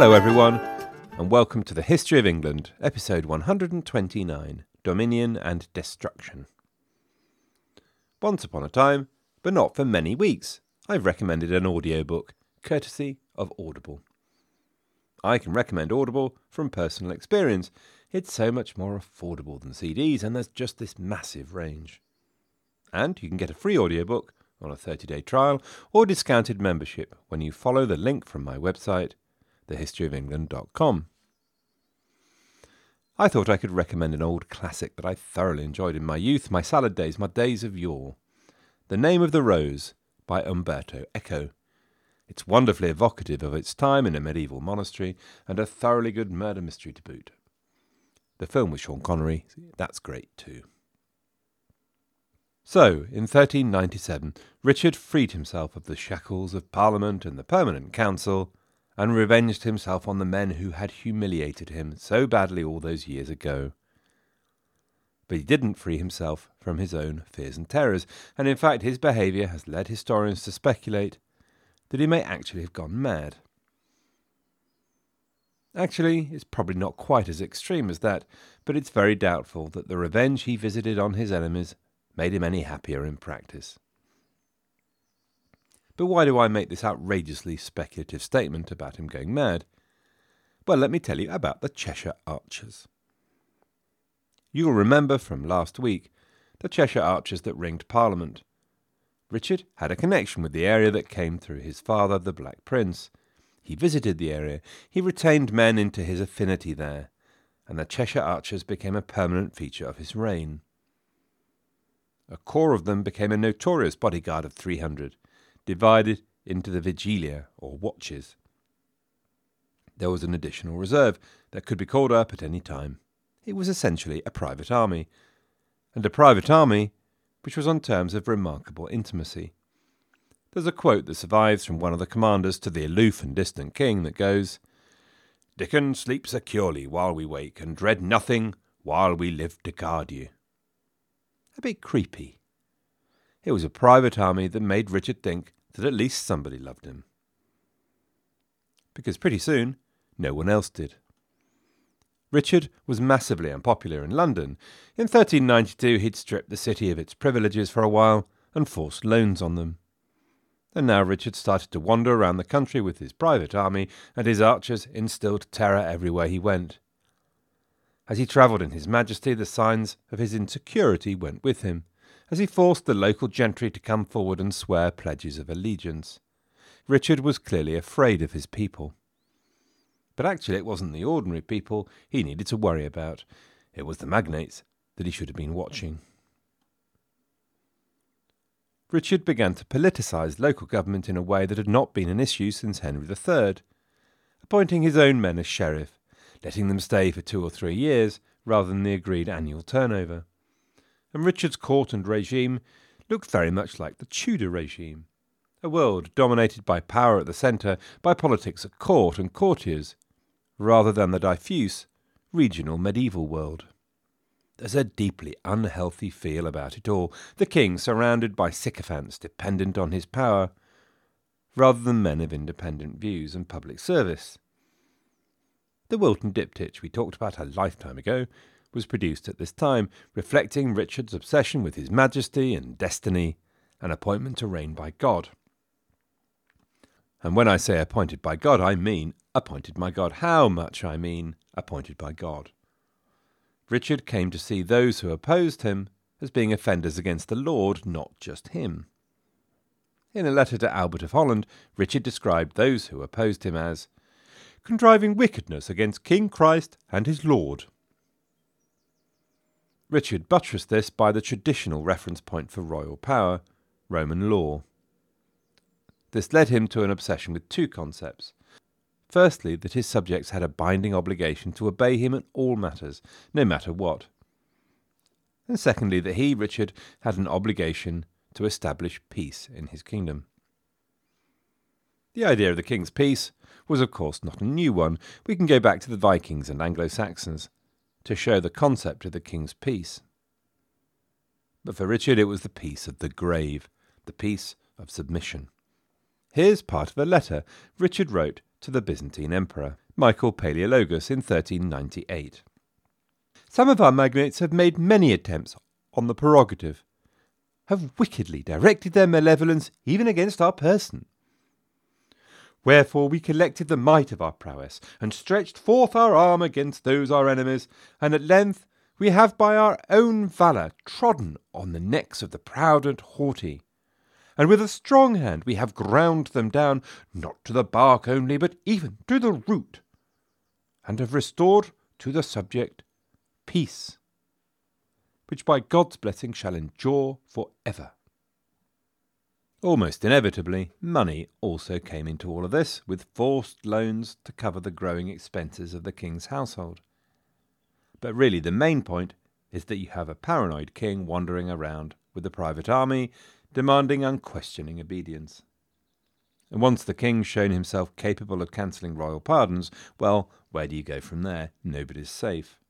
Hello, everyone, and welcome to the History of England, episode 129 Dominion and Destruction. Once upon a time, but not for many weeks, I've recommended an audiobook, courtesy of Audible. I can recommend Audible from personal experience. It's so much more affordable than CDs, and there's just this massive range. And you can get a free audiobook on a 30 day trial or discounted membership when you follow the link from my website, thehistoryofengland.com. I thought I could recommend an old classic that I thoroughly enjoyed in my youth, my salad days, my days of yore. The Name of the Rose by Umberto Eco. It's wonderfully evocative of its time in a medieval monastery and a thoroughly good murder mystery to boot. The film with Sean Connery, that's great too. So, in 1397, Richard freed himself of the shackles of Parliament and the Permanent Council and revenged himself on the men who had humiliated him so badly all those years ago. But he didn't free himself from his own fears and terrors, and in fact his behaviour has led historians to speculate that he may actually have gone mad. Actually, it's probably not quite as extreme as that, but it's very doubtful that the revenge he visited on his enemies made him any happier in practice. But why do I make this outrageously speculative statement about him going mad? Well, let me tell you about the Cheshire Archers. You'll remember from last week the Cheshire Archers that ringed Parliament. Richard had a connection with the area that came through his father, the Black Prince. He visited the area, he retained men into his affinity there, and the Cheshire Archers became a permanent feature of his reign. A corps of them became a notorious bodyguard of 300, divided into the vigilia, or watches. There was an additional reserve that could be called up at any time. It was essentially a private army, and a private army which was on terms of remarkable intimacy. There's a quote that survives from one of the commanders to the aloof and distant king that goes, Dickon, sleep securely while we wake, and dread nothing while we live to guard you a bit creepy. It was a private army that made Richard think that at least somebody loved him. Because pretty soon, no one else did. Richard was massively unpopular in London. In 1392, he'd stripped the city of its privileges for a while and forced loans on them. And now Richard started to wander around the country with his private army, and his archers instilled terror everywhere he went. As he travelled in his majesty, the signs of his insecurity went with him, as he forced the local gentry to come forward and swear pledges of allegiance. Richard was clearly afraid of his people. But actually, it wasn't the ordinary people he needed to worry about. It was the magnates that he should have been watching. Richard began to politicise local government in a way that had not been an issue since Henry III, appointing his own men as sheriff letting them stay for two or three years rather than the agreed annual turnover. And Richard's court and regime looked very much like the Tudor regime, a world dominated by power at the centre, by politics at court and courtiers, rather than the diffuse, regional medieval world. There's a deeply unhealthy feel about it all, the king surrounded by sycophants dependent on his power, rather than men of independent views and public service. The Wilton diptych we talked about a lifetime ago was produced at this time, reflecting Richard's obsession with his majesty and destiny, an appointment to reign by God. And when I say appointed by God, I mean appointed by God. How much I mean appointed by God. Richard came to see those who opposed him as being offenders against the Lord, not just him. In a letter to Albert of Holland, Richard described those who opposed him as contriving wickedness against King Christ and his Lord. Richard buttressed this by the traditional reference point for royal power, Roman law. This led him to an obsession with two concepts. Firstly, that his subjects had a binding obligation to obey him in all matters, no matter what. And secondly, that he, Richard, had an obligation to establish peace in his kingdom. The idea of the king's peace was, of course, not a new one. We can go back to the Vikings and Anglo Saxons to show the concept of the king's peace. But for Richard, it was the peace of the grave, the peace of submission. Here's part of a letter Richard wrote to the Byzantine emperor, Michael Palaeologus in 1398. Some of our magnates have made many attempts on the prerogative, have wickedly directed their malevolence even against our person. Wherefore we collected the might of our prowess, and stretched forth our arm against those our enemies, and at length we have by our own valour trodden on the necks of the proud and haughty, and with a strong hand we have ground them down, not to the bark only, but even to the root, and have restored to the subject peace, which by God's blessing shall endure for ever. Almost inevitably, money also came into all of this, with forced loans to cover the growing expenses of the king's household. But really, the main point is that you have a paranoid king wandering around with a private army, demanding unquestioning obedience. And once the king's shown himself capable of cancelling royal pardons, well, where do you go from there? Nobody's safe.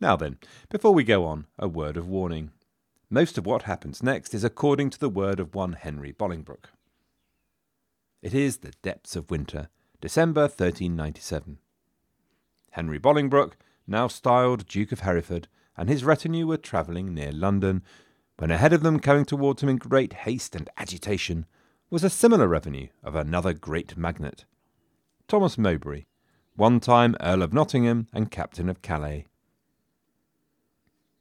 Now then, before we go on, a word of warning. Most of what happens next is according to the word of one Henry Bolingbroke. It is the depths of winter, December 1397. Henry Bolingbroke, now styled Duke of Hereford, and his retinue were travelling near London, when ahead of them, coming towards him in great haste and agitation, was a similar revenue of another great magnate, Thomas Mowbray, one time Earl of Nottingham and Captain of Calais.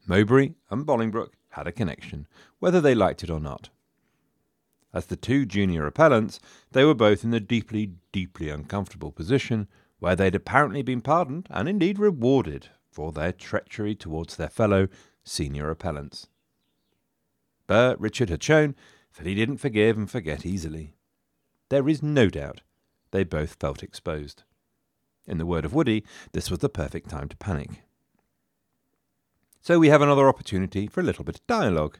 Mowbray and Bolingbroke had a connection, whether they liked it or not. As the two junior appellants, they were both in the deeply, deeply uncomfortable position where they'd apparently been pardoned and indeed rewarded for their treachery towards their fellow senior appellants. But Richard had shown that he didn't forgive and forget easily. There is no doubt they both felt exposed. In the word of Woody, this was the perfect time to panic. So we have another opportunity for a little bit of dialogue.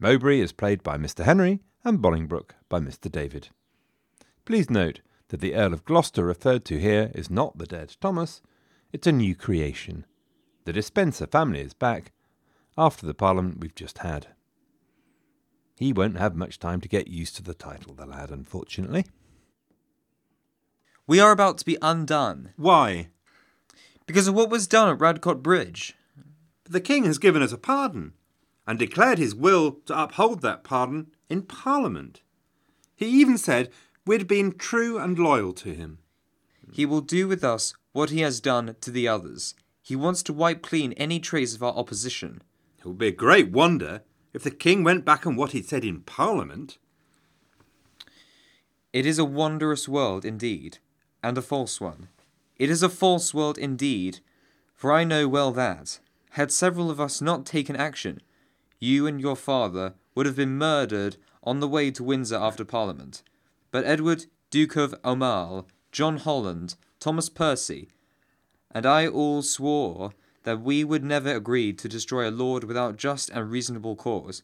Mowbray is played by Mr. Henry and Bolingbroke by Mr. David. Please note that the Earl of Gloucester referred to here is not the dead Thomas, it's a new creation. The Despencer family is back after the Parliament we've just had. He won't have much time to get used to the title, the lad, unfortunately. We are about to be undone Why? because of what was done at Radcot Bridge. The King has given us a pardon and declared his will to uphold that pardon in Parliament. He even said we'd been true and loyal to him. He will do with us what he has done to the others. He wants to wipe clean any trace of our opposition. It would be a great wonder if the King went back on what he'd said in Parliament. It is a wondrous world indeed, and a false one. It is a false world indeed, for I know well that, had several of us not taken action, you and your father would have been murdered on the way to Windsor after Parliament. But Edward, Duke of Aumale, John Holland, Thomas Percy, and I all swore that we would never agree to destroy a lord without just and reasonable cause.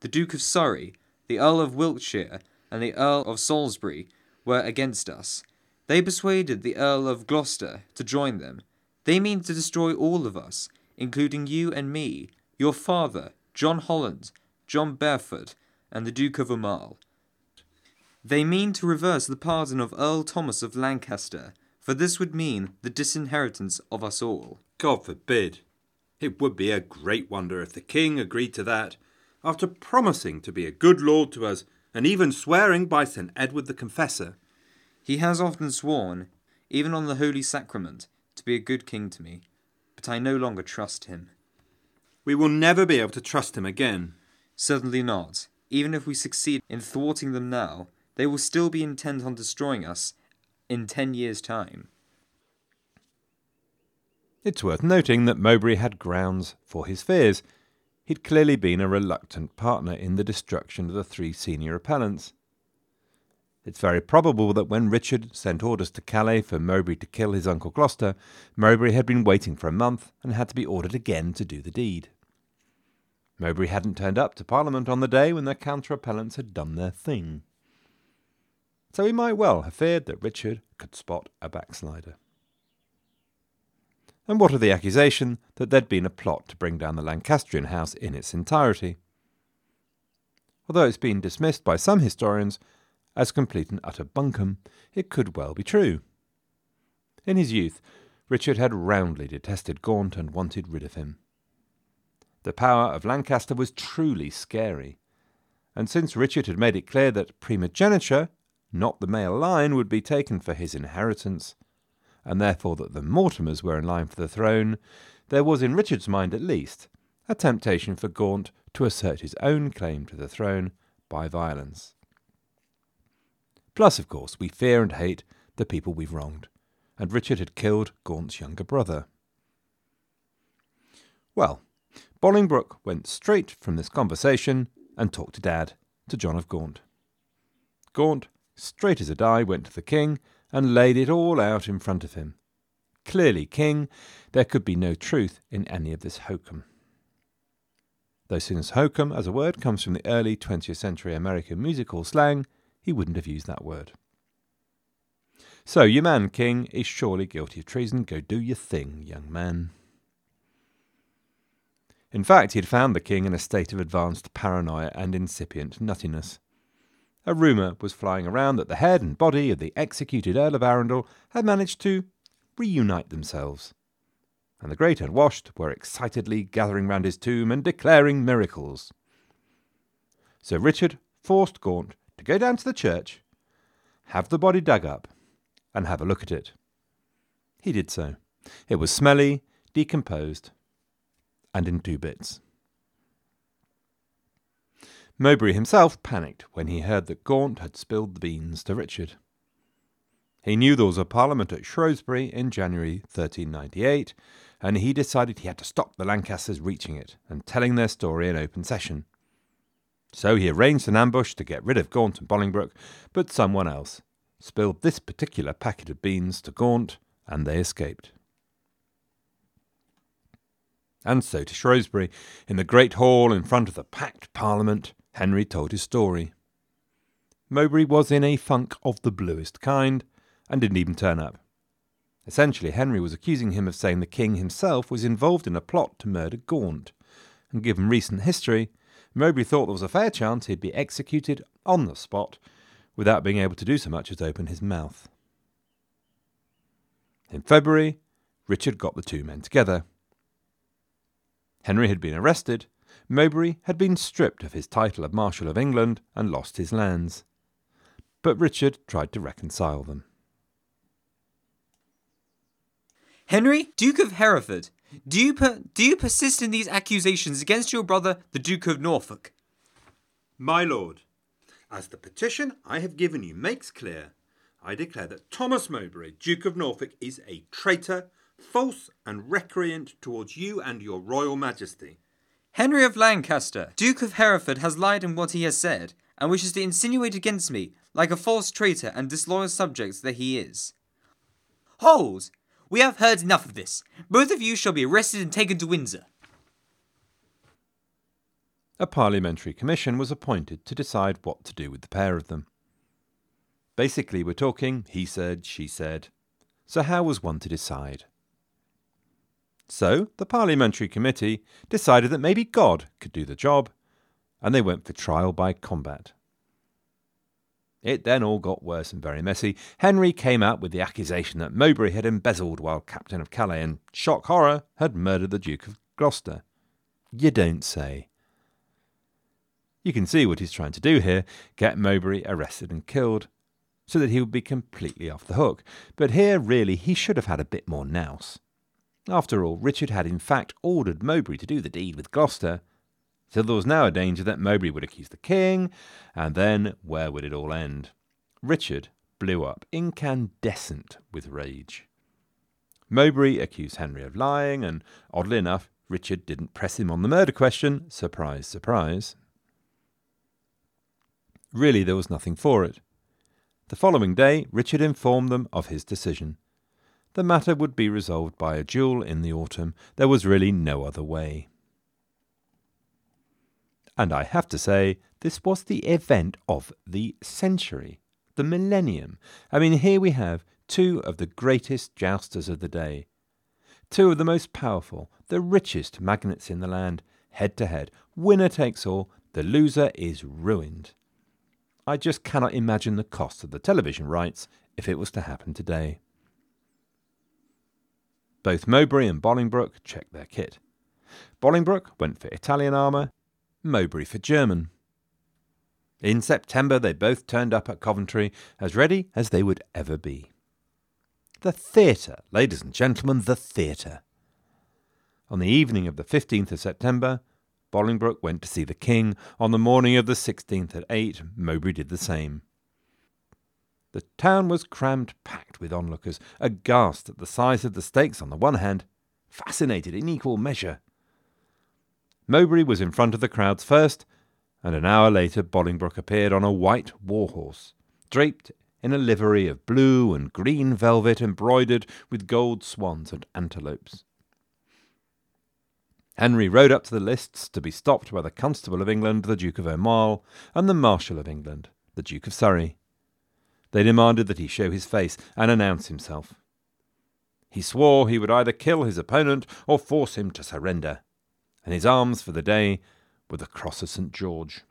The Duke of Surrey, the Earl of Wiltshire, and the Earl of Salisbury were against us. They persuaded the Earl of Gloucester to join them. They mean to destroy all of us, including you and me, your father, John Holland, John Beaufort, and the Duke of Aumale. They mean to reverse the pardon of Earl Thomas of Lancaster, for this would mean the disinheritance of us all. God forbid. It would be a great wonder if the King agreed to that, after promising to be a good lord to us, and even swearing by St. Edward the Confessor. He has often sworn, even on the Holy Sacrament, to be a good king to me, but I no longer trust him. We will never be able to trust him again. Certainly not. Even if we succeed in thwarting them now, they will still be intent on destroying us in ten years' time. It's worth noting that Mowbray had grounds for his fears. He'd clearly been a reluctant partner in the destruction of the three senior appellants. It's very probable that when Richard sent orders to Calais for Mowbray to kill his uncle Gloucester, Mowbray had been waiting for a month and had to be ordered again to do the deed. Mowbray hadn't turned up to Parliament on the day when the counter appellants had done their thing. So he might well have feared that Richard could spot a backslider. And what of the accusation that there'd been a plot to bring down the Lancastrian house in its entirety? Although it's been dismissed by some historians, as complete and utter bunkum, it could well be true. In his youth, Richard had roundly detested Gaunt and wanted rid of him. The power of Lancaster was truly scary, and since Richard had made it clear that primogeniture, not the male line, would be taken for his inheritance, and therefore that the Mortimers were in line for the throne, there was in Richard's mind at least a temptation for Gaunt to assert his own claim to the throne by violence. Plus, of course, we fear and hate the people we've wronged, and Richard had killed Gaunt's younger brother. Well, Bolingbroke went straight from this conversation and talked to Dad, to John of Gaunt. Gaunt, straight as a die, went to the king and laid it all out in front of him. Clearly, king, there could be no truth in any of this hokum. Though since hokum as a word comes from the early 20th century American musical slang, he wouldn't have used that word. So, your man, King, is surely guilty of treason. Go do your thing, young man. In fact, he had found the king in a state of advanced paranoia and incipient nuttiness. A rumour was flying around that the head and body of the executed Earl of Arundel had managed to reunite themselves, and the great and washed were excitedly gathering round his tomb and declaring miracles. Sir Richard forced Gaunt to go down to the church, have the body dug up, and have a look at it. He did so. It was smelly, decomposed, and in two bits. Mowbray himself panicked when he heard that Gaunt had spilled the beans to Richard. He knew there was a parliament at Shrewsbury in January 1398, and he decided he had to stop the Lancasters reaching it and telling their story in open session. So he arranged an ambush to get rid of Gaunt and Bolingbroke, but someone else spilled this particular packet of beans to Gaunt, and they escaped and so to Shrewsbury. In the great hall in front of the packed Parliament, Henry told his story. Mowbray was in a funk of the bluest kind, and didn't even turn up. Essentially, Henry was accusing him of saying the king himself was involved in a plot to murder Gaunt, and given recent history, Mowbray thought there was a fair chance he'd be executed on the spot without being able to do so much as open his mouth. In February, Richard got the two men together. Henry had been arrested. Mowbray had been stripped of his title of Marshal of England and lost his lands. But Richard tried to reconcile them. Henry, Duke of Hereford, do you, per- do you persist in these accusations against your brother, the Duke of Norfolk? My lord, as the petition I have given you makes clear, I declare that Thomas Mowbray, Duke of Norfolk, is a traitor false and recreant towards you and your royal majesty. Henry of Lancaster, Duke of Hereford, has lied in what he has said, and wishes to insinuate against me, like a false traitor and disloyal subject that he is. Hold! We have heard enough of this. Both of you shall be arrested and taken to Windsor. A parliamentary commission was appointed to decide what to do with the pair of them. Basically, we're talking he said, she said. So, how was one to decide? So the Parliamentary Committee decided that maybe God could do the job, and they went for trial by combat. It then all got worse and very messy. Henry came out with the accusation that Mowbray had embezzled while Captain of Calais and, shock horror, had murdered the Duke of Gloucester. You don't say. You can see what he's trying to do here get Mowbray arrested and killed, so that he would be completely off the hook. But here, really, he should have had a bit more nous. After all, Richard had in fact ordered Mowbray to do the deed with Gloucester, so there was now a danger that Mowbray would accuse the king, and then where would it all end? Richard blew up, incandescent with rage. Mowbray accused Henry of lying, and oddly enough, Richard didn't press him on the murder question. Surprise, surprise. Really, there was nothing for it. The following day, Richard informed them of his decision. The matter would be resolved by a duel in the autumn. There was really no other way. And I have to say, this was the event of the century, the millennium. I mean, here we have two of the greatest jousters of the day, two of the most powerful, the richest magnates in the land, head to head. Winner takes all, the loser is ruined. I just cannot imagine the cost of the television rights if it was to happen today. Both Mowbray and Bolingbroke checked their kit. Bolingbroke went for Italian armour, Mowbray for German. In September, they both turned up at Coventry as ready as they would ever be. The theatre, ladies and gentlemen, the theatre. On the evening of the 15th of September, Bolingbroke went to see the King. On the morning of the 16th at 8, Mowbray did the same. The town was crammed packed with onlookers, aghast at the size of the stakes on the one hand, fascinated in equal measure. Mowbray was in front of the crowds first, and an hour later Bolingbroke appeared on a white war horse, draped in a livery of blue and green velvet embroidered with gold swans and antelopes. Henry rode up to the lists to be stopped by the Constable of England, the Duke of Aumale, and the Marshal of England, the Duke of Surrey. They demanded that he show his face and announce himself. He swore he would either kill his opponent or force him to surrender, and his arms for the day were the Cross of St. George.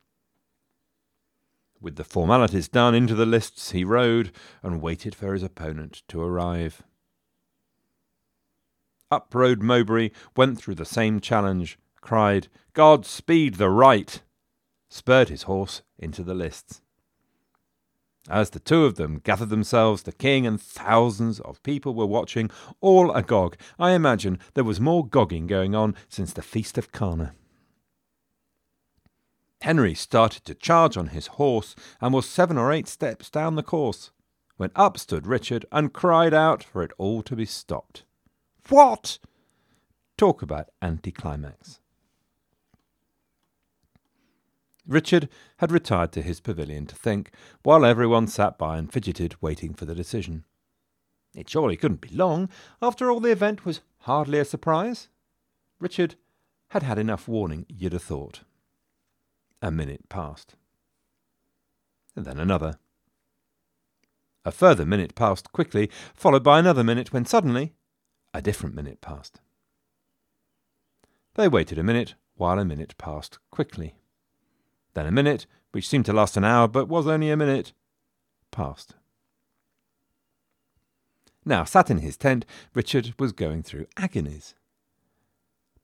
With the formalities done into the lists, he rode and waited for his opponent to arrive. Up rode Mowbray, went through the same challenge, cried, God speed the right, spurred his horse into the lists. As the two of them gathered themselves, the king and thousands of people were watching, all agog. I imagine there was more gogging going on since the Feast of Cana. Henry started to charge on his horse and was seven or eight steps down the course, when up stood Richard and cried out for it all to be stopped. What? Talk about anticlimax. Richard had retired to his pavilion to think, while everyone sat by and fidgeted, waiting for the decision. It surely couldn't be long. After all, the event was hardly a surprise. Richard had had enough warning, you'd have thought. A minute passed. And then another. A further minute passed quickly, followed by another minute, when suddenly a different minute passed. They waited a minute, while a minute passed quickly. Then a minute, which seemed to last an hour but was only a minute, passed. Now, sat in his tent, Richard was going through agonies.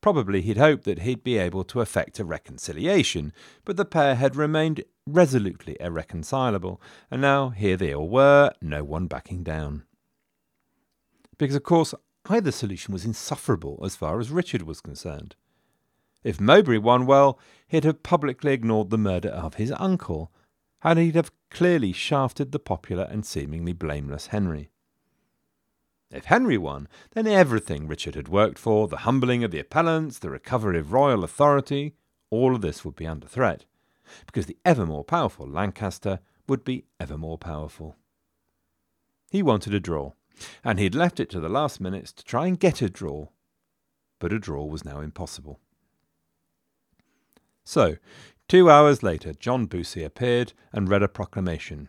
Probably he'd hoped that he'd be able to effect a reconciliation, but the pair had remained resolutely irreconcilable, and now here they all were, no one backing down. Because, of course, either solution was insufferable as far as Richard was concerned. If Mowbray won well, he'd have publicly ignored the murder of his uncle, and he'd have clearly shafted the popular and seemingly blameless Henry. If Henry won, then everything Richard had worked for, the humbling of the appellants, the recovery of royal authority, all of this would be under threat, because the ever more powerful Lancaster would be ever more powerful. He wanted a draw, and he'd left it to the last minutes to try and get a draw, but a draw was now impossible. So, two hours later, John Bussy appeared and read a proclamation.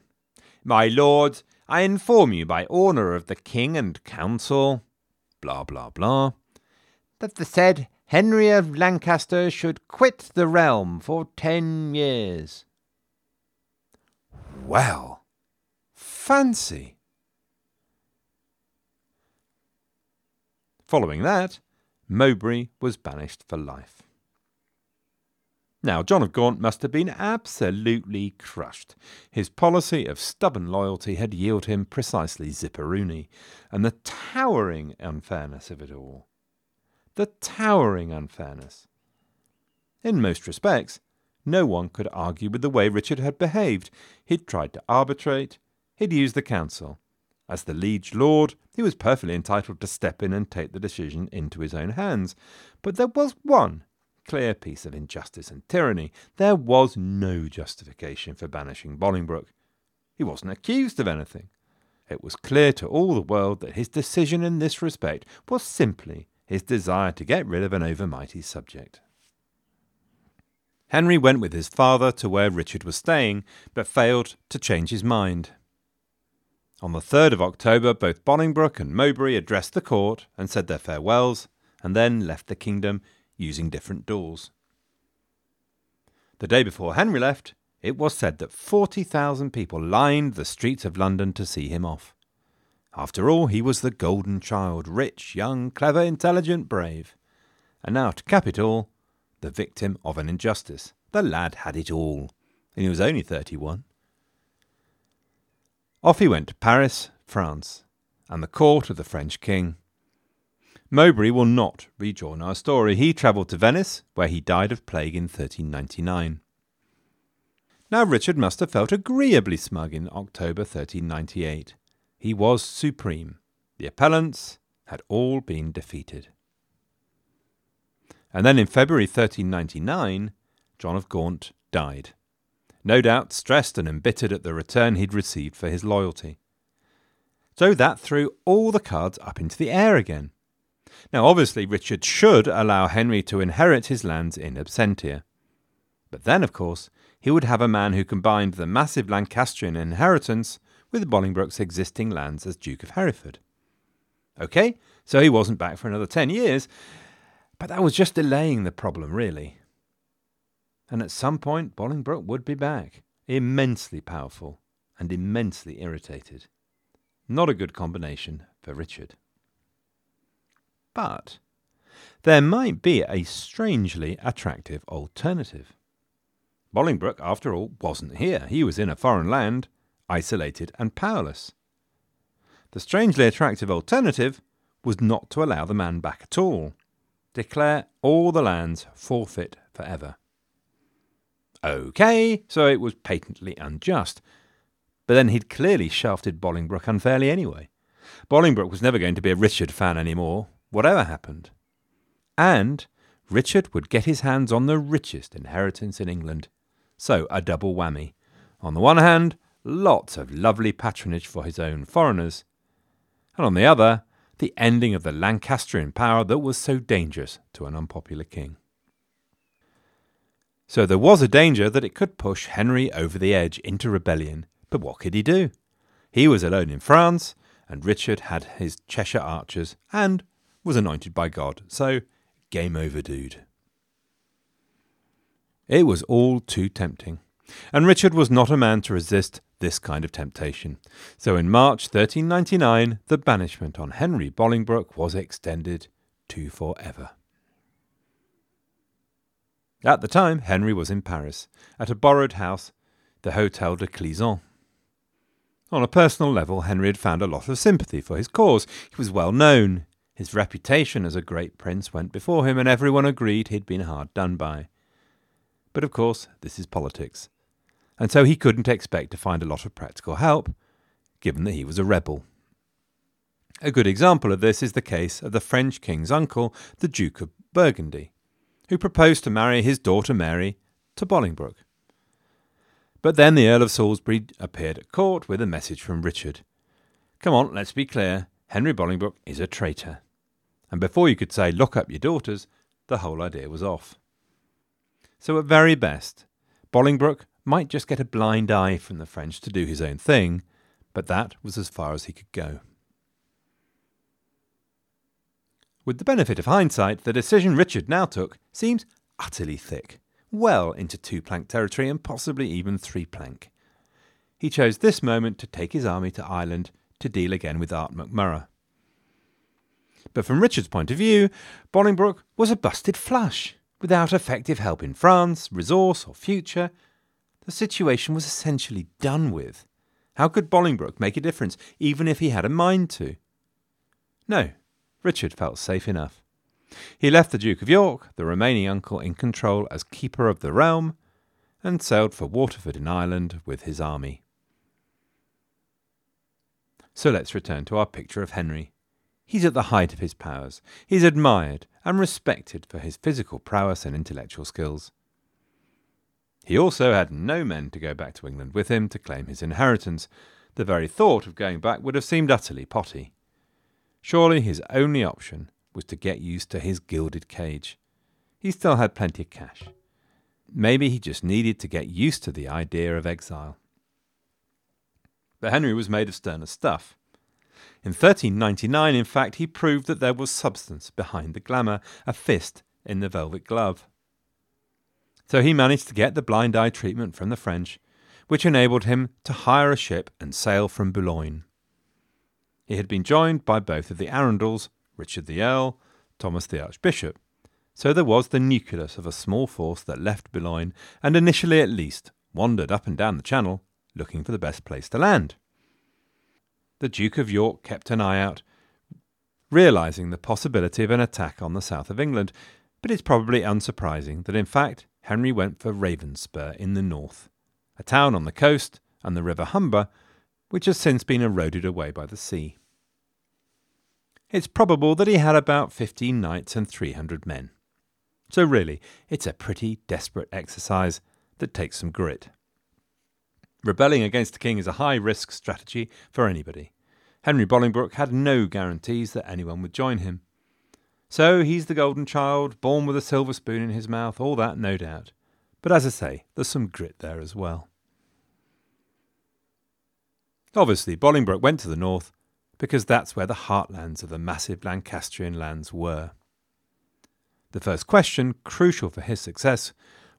My lords, I inform you by order of the King and Council, blah blah blah, that the said Henry of Lancaster should quit the realm for ten years. Well, fancy! Following that, Mowbray was banished for life. Now, John of Gaunt must have been absolutely crushed. His policy of stubborn loyalty had yielded him precisely Zipperuni, and the towering unfairness of it all. The towering unfairness. In most respects, no one could argue with the way Richard had behaved. He'd tried to arbitrate, he'd used the council. As the liege lord, he was perfectly entitled to step in and take the decision into his own hands. But there was one clear piece of injustice and tyranny. There was no justification for banishing Bolingbroke. He wasn't accused of anything. It was clear to all the world that his decision in this respect was simply his desire to get rid of an overmighty subject. Henry went with his father to where Richard was staying, but failed to change his mind. On the 3rd of October, both Bolingbroke and Mowbray addressed the court and said their farewells, and then left the kingdom using different doors. The day before Henry left, it was said that 40,000 people lined the streets of London to see him off. After all, he was the golden child, rich, young, clever, intelligent, brave. And now, to cap it all, the victim of an injustice. The lad had it all, and he was only 31. Off he went to Paris, France, and the court of the French king. Mowbray will not rejoin our story. He travelled to Venice, where he died of plague in 1399. Now Richard must have felt agreeably smug in October 1398. He was supreme. The appellants had all been defeated. And then in February 1399, John of Gaunt died. No doubt stressed and embittered at the return he'd received for his loyalty. So that threw all the cards up into the air again. Now, obviously, Richard should allow Henry to inherit his lands in absentia. But then, of course, he would have a man who combined the massive Lancastrian inheritance with Bolingbroke's existing lands as Duke of Hereford. OK, so he wasn't back for another ten years, but that was just delaying the problem, really. And at some point, Bolingbroke would be back, immensely powerful and immensely irritated. Not a good combination for Richard. But there might be a strangely attractive alternative. Bolingbroke, after all, wasn't here. He was in a foreign land, isolated and powerless. The strangely attractive alternative was not to allow the man back at all. Declare all the lands forfeit forever. OK, so it was patently unjust. But then he'd clearly shafted Bolingbroke unfairly anyway. Bolingbroke was never going to be a Richard fan anymore, whatever happened. And Richard would get his hands on the richest inheritance in England. So, a double whammy. On the one hand, lots of lovely patronage for his own foreigners, and on the other, the ending of the Lancastrian power that was so dangerous to an unpopular king. So there was a danger that it could push Henry over the edge into rebellion, but what could he do? He was alone in France, and Richard had his Cheshire archers and was anointed by God, so game over, dude. It was all too tempting, and Richard was not a man to resist this kind of temptation. So in March 1399, the banishment on Henry Bolingbroke was extended to forever. At the time, Henry was in Paris, at a borrowed house, the Hotel de Clisson. On a personal level, Henry had found a lot of sympathy for his cause. He was well known. His reputation as a great prince went before him, and everyone agreed he'd been hard done by. But of course, this is politics and so he couldn't expect to find a lot of practical help, given that he was a rebel. A good example of this is the case of the French king's uncle, the Duke of Burgundy, who proposed to marry his daughter Mary to Bolingbroke. But then the Earl of Salisbury appeared at court with a message from Richard. Come on, let's be clear. Henry Bolingbroke is a traitor. And before you could say, lock up your daughters, the whole idea was off. So at very best, Bolingbroke might just get a blind eye from the French to do his own thing, but that was as far as he could go. With the benefit of hindsight, the decision Richard now took seems utterly thick, well into two plank territory and possibly even three plank. He chose this moment to take his army to Ireland to deal again with Art McMurrough. But from Richard's point of view, Bolingbroke was a busted flush, without effective help in France, resource, or future, the situation was essentially done with. How could Bolingbroke make a difference, even if he had a mind to? No, Richard felt safe enough. He left the Duke of York, the remaining uncle, in control as keeper of the realm, and sailed for Waterford in Ireland with his army. So let's return to our picture of Henry. He's at the height of his powers. He's admired and respected for his physical prowess and intellectual skills. He also had no men to go back to England with him to claim his inheritance. The very thought of going back would have seemed utterly potty. Surely his only option was to get used to his gilded cage. He still had plenty of cash. Maybe he just needed to get used to the idea of exile. But Henry was made of sterner stuff. In 1399, in fact, he proved that there was substance behind the glamour, a fist in the velvet glove. So he managed to get the blind eye treatment from the French, which enabled him to hire a ship and sail from Boulogne. He had been joined by both of the Arundels, Richard the Earl, Thomas the Archbishop, so there was the nucleus of a small force that left Boulogne and initially at least wandered up and down the channel looking for the best place to land. The Duke of York kept an eye out, realizing the possibility of an attack on the south of England, but it's probably unsurprising that in fact Henry went for Ravenspur in the north, a town on the coast and the River Humber, which has since been eroded away by the sea. It's probable that he had about 15 knights and 300 men. So, really, it's a pretty desperate exercise that takes some grit. Rebelling against the king is a high risk strategy for anybody. Henry Bolingbroke had no guarantees that anyone would join him. So he's the golden child, born with a silver spoon in his mouth, all that, no doubt. But as I say, there's some grit there as well. Obviously, Bolingbroke went to the north because that's where the heartlands of the massive Lancastrian lands were. The first question, crucial for his success,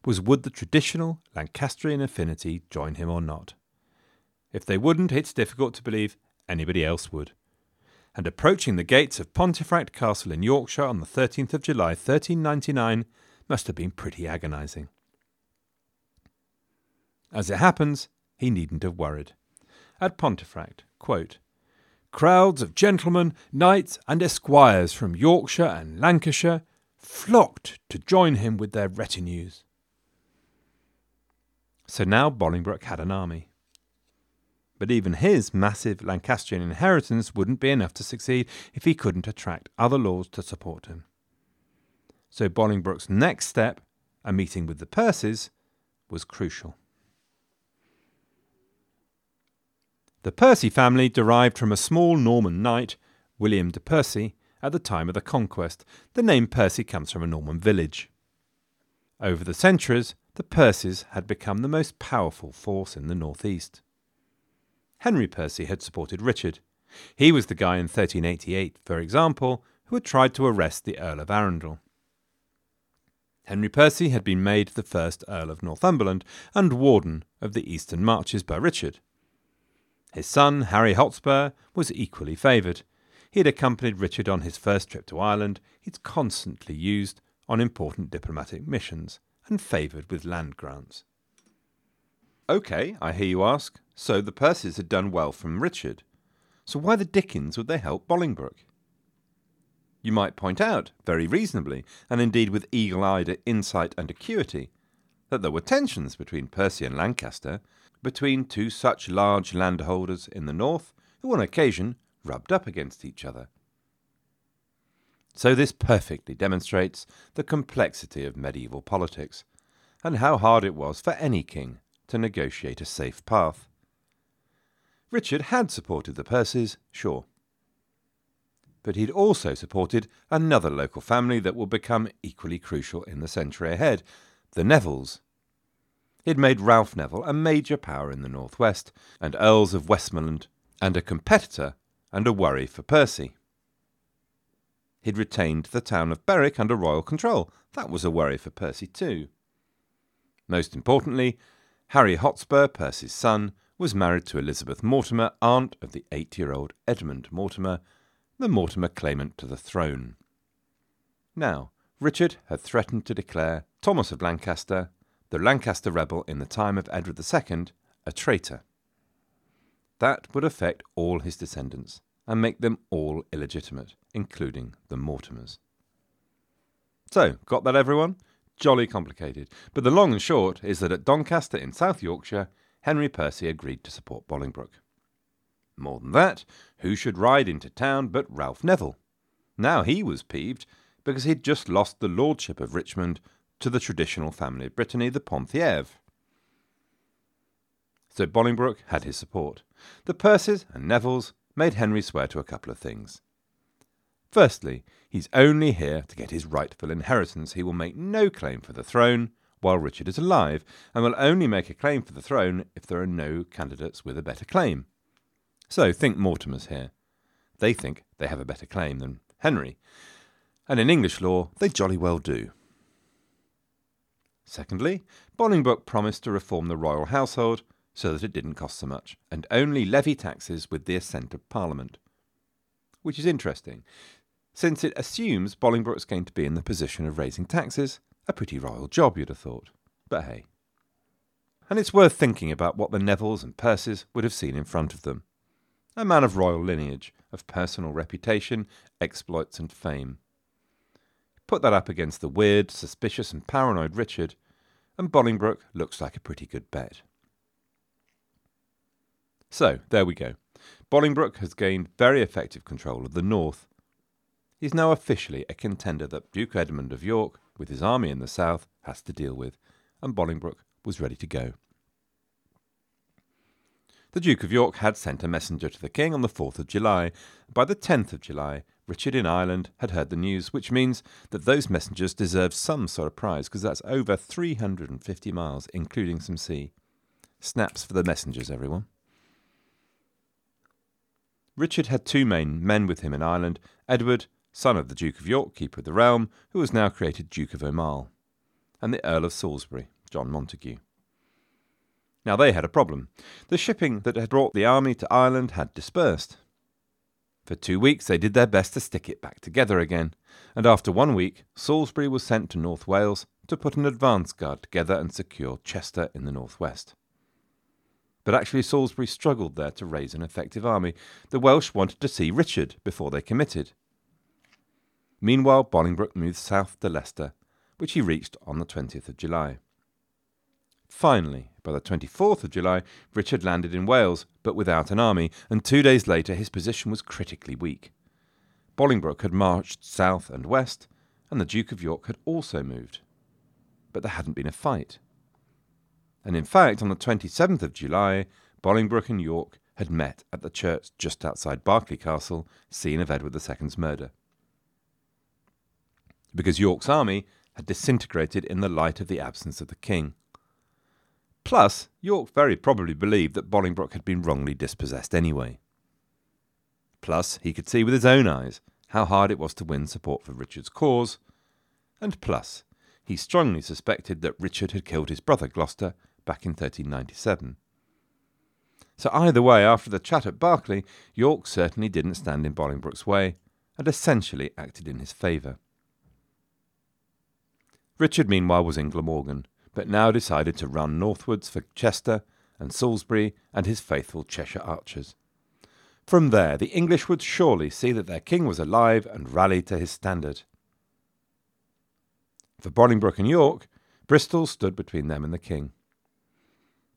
was would the traditional Lancastrian affinity join him or not? If they wouldn't, it's difficult to believe anybody else would. And approaching the gates of Pontefract Castle in Yorkshire on the 13th of July 1399 must have been pretty agonising. As it happens, he needn't have worried. At Pontefract, quote, crowds of gentlemen, knights, and esquires from Yorkshire and Lancashire flocked to join him with their retinues. So now Bolingbroke had an army. But even his massive Lancastrian inheritance wouldn't be enough to succeed if he couldn't attract other lords to support him. So Bolingbroke's next step, a meeting with the Percys, was crucial. The Percy family derived from a small Norman knight, William de Percy, at the time of the conquest. The name Percy comes from a Norman village. Over the centuries, the Percys had become the most powerful force in the northeast. Henry Percy had supported Richard. He was the guy in 1388, for example, who had tried to arrest the Earl of Arundel. Henry Percy had been made the first Earl of Northumberland and Warden of the Eastern Marches by Richard. His son, Harry Hotspur, was equally favoured. He had accompanied Richard on his first trip to Ireland. He's constantly used on important diplomatic missions and favoured with land grants. OK, I hear you ask. So the Percys had done well from Richard. So why the dickens would they help Bolingbroke? You might point out, very reasonably, and indeed with eagle eyed insight and acuity, that there were tensions between Percy and Lancaster, between two such large landholders in the north who on occasion rubbed up against each other. So this perfectly demonstrates the complexity of medieval politics, and how hard it was for any king to negotiate a safe path. Richard had supported the Percys, sure. But he'd also supported another local family that will become equally crucial in the century ahead the Nevilles. He'd made Ralph Neville a major power in the northwest, and Earls of Westmoreland, and a competitor and a worry for Percy. He'd retained the town of Berwick under royal control. That was a worry for Percy too. Most importantly, Harry Hotspur, Percy's son, was married to Elizabeth Mortimer, aunt of the eight year old Edmund Mortimer, the Mortimer claimant to the throne. Now, Richard had threatened to declare Thomas of Lancaster the Lancaster rebel in the time of Edward II, a traitor. That would affect all his descendants and make them all illegitimate, including the Mortimers. So, got that everyone? Jolly complicated. But the long and short is that at Doncaster in South Yorkshire, Henry Percy agreed to support Bolingbroke. More than that, who should ride into town but Ralph Neville? Now he was peeved because he'd just lost the lordship of Richmond to the traditional family of Brittany, the Penthièvre. So Bolingbroke had his support. The Percys and Nevilles made Henry swear to a couple of things. Firstly, he's only here to get his rightful inheritance. He will make no claim for the throne while Richard is alive, and will only make a claim for the throne if there are no candidates with a better claim. So think Mortimers here. They think they have a better claim than Henry, and in English law they jolly well do. Secondly, Bolingbroke promised to reform the royal household so that it didn't cost so much, and only levy taxes with the assent of Parliament. Which is interesting, since it assumes Bolingbroke's going to be in the position of raising taxes, a pretty royal job, you'd have thought. But hey. And it's worth thinking about what the Nevilles and Percys would have seen in front of them. A man of royal lineage, of personal reputation, exploits, and fame. Put that up against the weird, suspicious, and paranoid Richard, and Bolingbroke looks like a pretty good bet. So, there we go. Bolingbroke has gained very effective control of the north. He's now officially a contender that Duke Edmund of York, with his army in the south, has to deal with, and Bolingbroke was ready to go. The Duke of York had sent a messenger to the King on the 4th of July. By the 10th of July, Richard in Ireland had heard the news, which means that those messengers deserve some sort of prize, because that's over 350 miles, including some sea. Snaps for the messengers, everyone. Richard had two main men with him in Ireland Edward, son of the Duke of York, Keeper of the Realm, who was now created Duke of Aumale, and the Earl of Salisbury, John Montague. Now they had a problem. The shipping that had brought the army to Ireland had dispersed. For two weeks they did their best to stick it back together again, and after one week Salisbury was sent to North Wales to put an advance guard together and secure Chester in the northwest. But actually, Salisbury struggled there to raise an effective army. The Welsh wanted to see Richard before they committed. Meanwhile, Bolingbroke moved south to Leicester, which he reached on the 20th of July. Finally, by the 24th of July, Richard landed in Wales, but without an army, and two days later his position was critically weak. Bolingbroke had marched south and west, and the Duke of York had also moved. But there hadn't been a fight and in fact, on the 27th of July, Bolingbroke and York had met at the church just outside Berkeley Castle, scene of Edward II's murder. Because York's army had disintegrated in the light of the absence of the king. Plus, York very probably believed that Bolingbroke had been wrongly dispossessed anyway. Plus, he could see with his own eyes how hard it was to win support for Richard's cause. And plus, he strongly suspected that Richard had killed his brother Gloucester back in 1397. So, either way, after the chat at Berkeley, York certainly didn't stand in Bolingbroke's way and essentially acted in his favour. Richard, meanwhile, was in Glamorgan, but now decided to run northwards for Chester and Salisbury and his faithful Cheshire archers. From there, the English would surely see that their king was alive and rally to his standard. For Bolingbroke and York, Bristol stood between them and the king.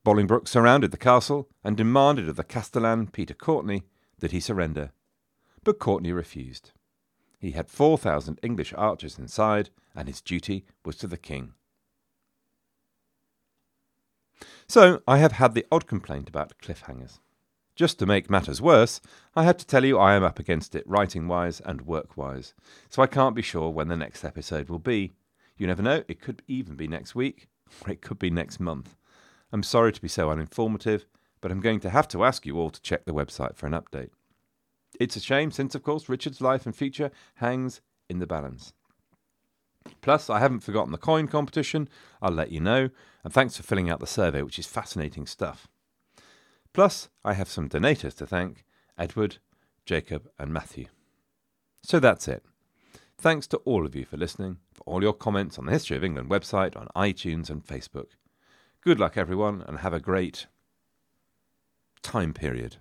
Bolingbroke surrounded the castle and demanded of the castellan Peter Courtenay that he surrender. But Courtenay refused. He had 4,000 English archers inside, and his duty was to the king. So, I have had the odd complaint about cliffhangers. Just to make matters worse, I have to tell you I am up against it writing wise and work wise, so I can't be sure when the next episode will be. You never know, it could even be next week, or it could be next month. I'm sorry to be so uninformative, but I'm going to have to ask you all to check the website for an update. It's a shame since, of course, Richard's life and future hangs in the balance. Plus, I haven't forgotten the coin competition. I'll let you know. And thanks for filling out the survey, which is fascinating stuff. Plus, I have some donators to thank Edward, Jacob, and Matthew. So that's it. Thanks to all of you for listening, for all your comments on the History of England website, on iTunes, and Facebook. Good luck, everyone, and have a great time period.